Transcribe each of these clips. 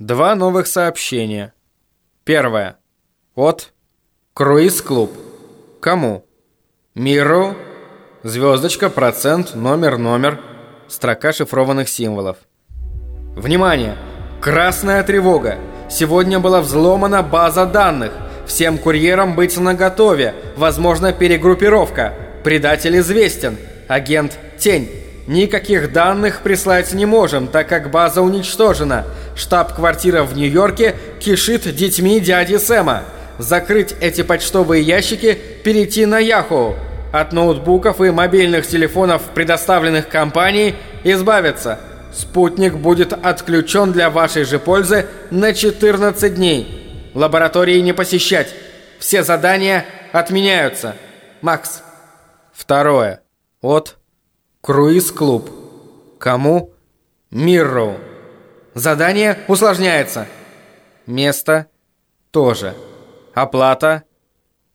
Два новых сообщения. Первое. От Круиз-клуб. Кому? Миру. Звездочка, процент, номер, номер. Строка шифрованных символов. Внимание! Красная тревога! Сегодня была взломана база данных. Всем курьерам быть наготове. Возможно перегруппировка. Предатель известен. Агент Тень. Никаких данных прислать не можем, так как база уничтожена. Штаб-квартира в Нью-Йорке кишит детьми дяди Сэма. Закрыть эти почтовые ящики, перейти на Яху. От ноутбуков и мобильных телефонов, предоставленных компанией, избавиться. Спутник будет отключен для вашей же пользы на 14 дней. Лаборатории не посещать. Все задания отменяются. Макс. Второе. От Круиз-клуб. Кому? Мирроу. Задание усложняется. Место тоже. Оплата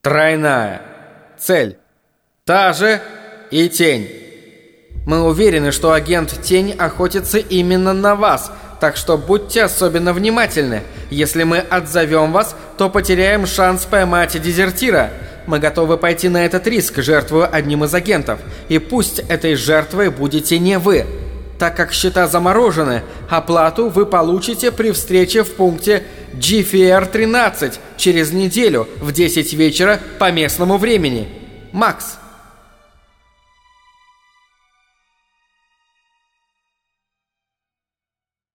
тройная. Цель та же и тень. Мы уверены, что агент Тень охотится именно на вас, так что будьте особенно внимательны. Если мы отзовем вас, то потеряем шанс поймать дезертира. Мы готовы пойти на этот риск, жертвуя одним из агентов. И пусть этой жертвой будете не вы. Так как счета заморожены, оплату вы получите при встрече в пункте GFR-13 через неделю в 10 вечера по местному времени. Макс.